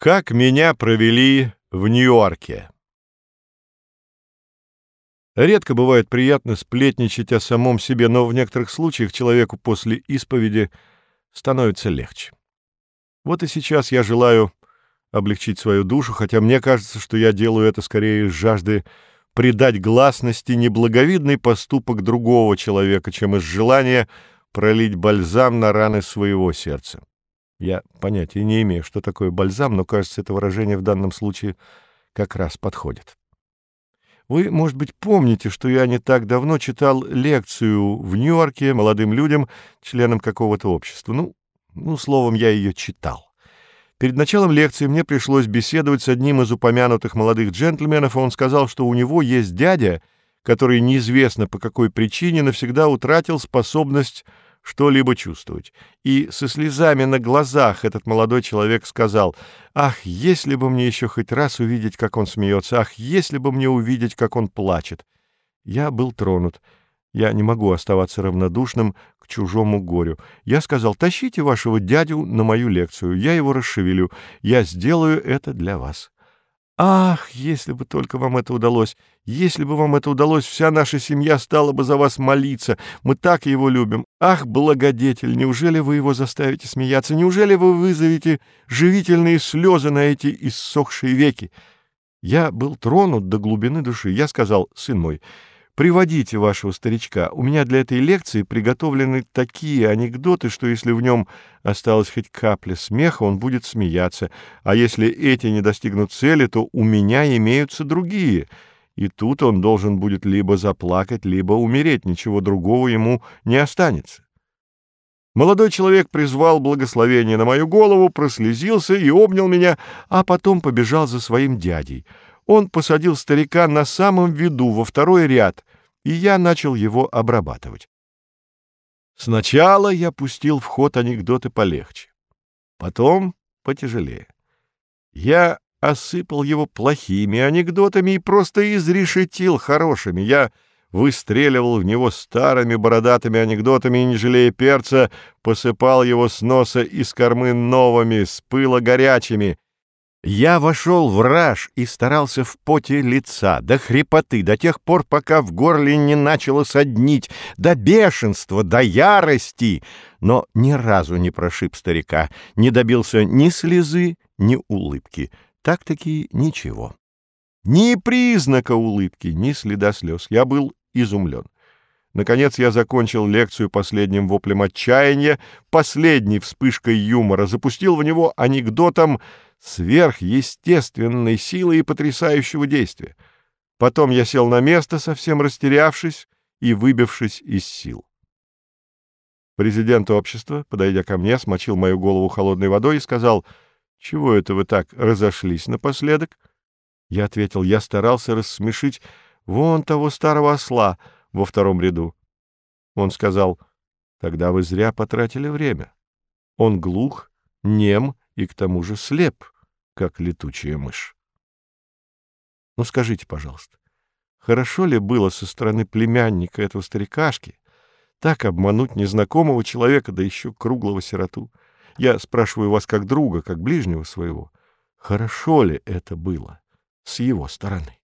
Как меня провели в Нью-Йорке? Редко бывает приятно сплетничать о самом себе, но в некоторых случаях человеку после исповеди становится легче. Вот и сейчас я желаю облегчить свою душу, хотя мне кажется, что я делаю это скорее из жажды придать гласности неблаговидный поступок другого человека, чем из желания пролить бальзам на раны своего сердца. Я понятия не имею, что такое бальзам, но, кажется, это выражение в данном случае как раз подходит. Вы, может быть, помните, что я не так давно читал лекцию в Нью-Йорке молодым людям, членам какого-то общества. Ну, ну, словом, я ее читал. Перед началом лекции мне пришлось беседовать с одним из упомянутых молодых джентльменов, и он сказал, что у него есть дядя, который неизвестно по какой причине навсегда утратил способность что-либо чувствовать. И со слезами на глазах этот молодой человек сказал, «Ах, если бы мне еще хоть раз увидеть, как он смеется! Ах, если бы мне увидеть, как он плачет!» Я был тронут. Я не могу оставаться равнодушным к чужому горю. Я сказал, «Тащите вашего дядю на мою лекцию, я его расшевелю, я сделаю это для вас». Ах, если бы только вам это удалось! Если бы вам это удалось, вся наша семья стала бы за вас молиться. Мы так его любим. Ах, благодетель, неужели вы его заставите смеяться? Неужели вы вызовете живительные слезы на эти иссохшие веки? Я был тронут до глубины души. Я сказал, сын мой, Приводите вашего старичка. У меня для этой лекции приготовлены такие анекдоты, что если в нем осталась хоть капля смеха, он будет смеяться. А если эти не достигнут цели, то у меня имеются другие. И тут он должен будет либо заплакать, либо умереть. Ничего другого ему не останется. Молодой человек призвал благословение на мою голову, прослезился и обнял меня, а потом побежал за своим дядей. Он посадил старика на самом виду, во второй ряд, и я начал его обрабатывать. Сначала я пустил в ход анекдоты полегче, потом потяжелее. Я осыпал его плохими анекдотами и просто изрешетил хорошими. Я выстреливал в него старыми бородатыми анекдотами и, не жалея перца, посыпал его с носа и с кормы новыми, с пыла горячими — я вошел в раж и старался в поте лица, до хрипоты, до тех пор, пока в горле не начало соднить, до бешенства, до ярости, но ни разу не прошиб старика, не добился ни слезы, ни улыбки. Так-таки ничего. Ни признака улыбки, ни следа слез. Я был изумлен. Наконец я закончил лекцию последним воплем отчаяния, последней вспышкой юмора, запустил в него анекдотом сверхъестественной силы и потрясающего действия. Потом я сел на место, совсем растерявшись и выбившись из сил. Президент общества, подойдя ко мне, смочил мою голову холодной водой и сказал, «Чего это вы так разошлись напоследок?» Я ответил, «Я старался рассмешить вон того старого осла во втором ряду». Он сказал, «Тогда вы зря потратили время. Он глух, нем и к тому же слеп, как летучая мышь. Ну скажите, пожалуйста, хорошо ли было со стороны племянника этого старикашки так обмануть незнакомого человека, да еще круглого сироту? Я спрашиваю вас как друга, как ближнего своего. Хорошо ли это было с его стороны?